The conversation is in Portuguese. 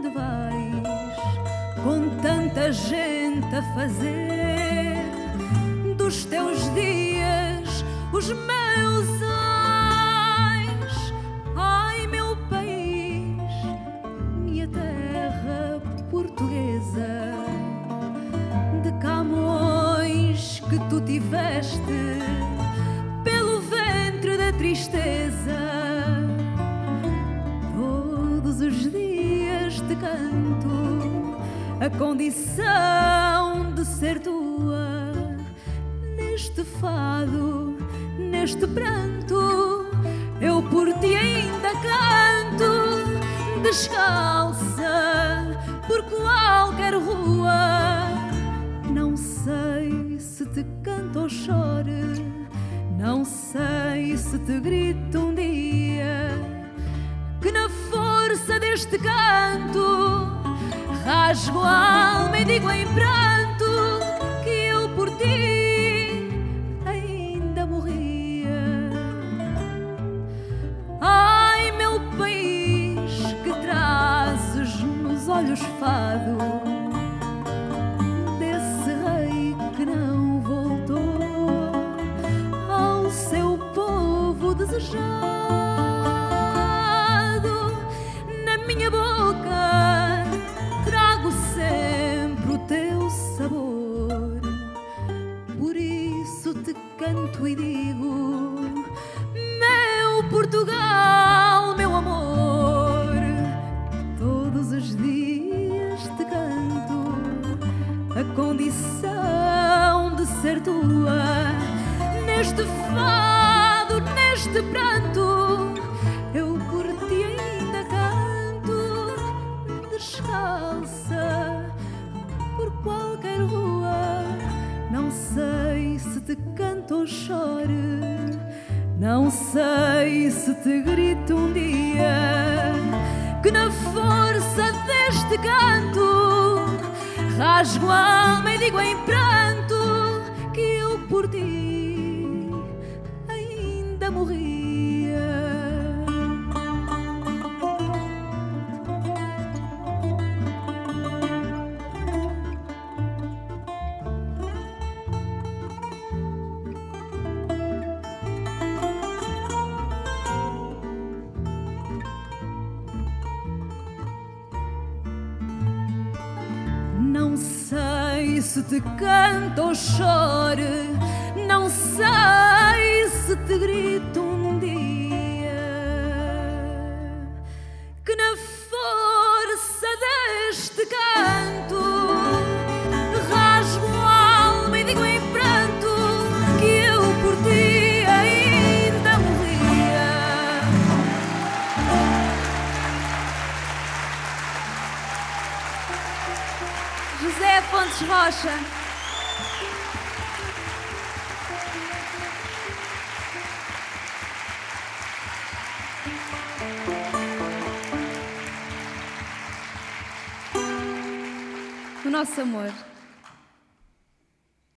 onde vais com tanta gente a fazer dos teus dias os meus ais? Ai, meu país, minha terra portuguesa, de Camões que tu tiveste pelo ventre da tristeza. Canto a condição de ser tua. Neste fado, neste pranto, eu por ti ainda canto descalça por qualquer rua. Não sei se te canto ou chore, não sei se te grito um deste canto rasgo a alma e digo em pranto que eu por ti ainda morria. Ai, meu país, que trazes nos olhos fado desse sempre o teu sabor. Por isso te canto e digo: Meu Portugal, meu amor. Todos os dias te canto a condição de ser tua. Neste fado, neste pranto, não sei se te grito um dia que na força deste canto rasgo a alma e digo em pranto que eu por ti se te canto ou chore, não sei se te grito Fontes Rocha. O nosso amor.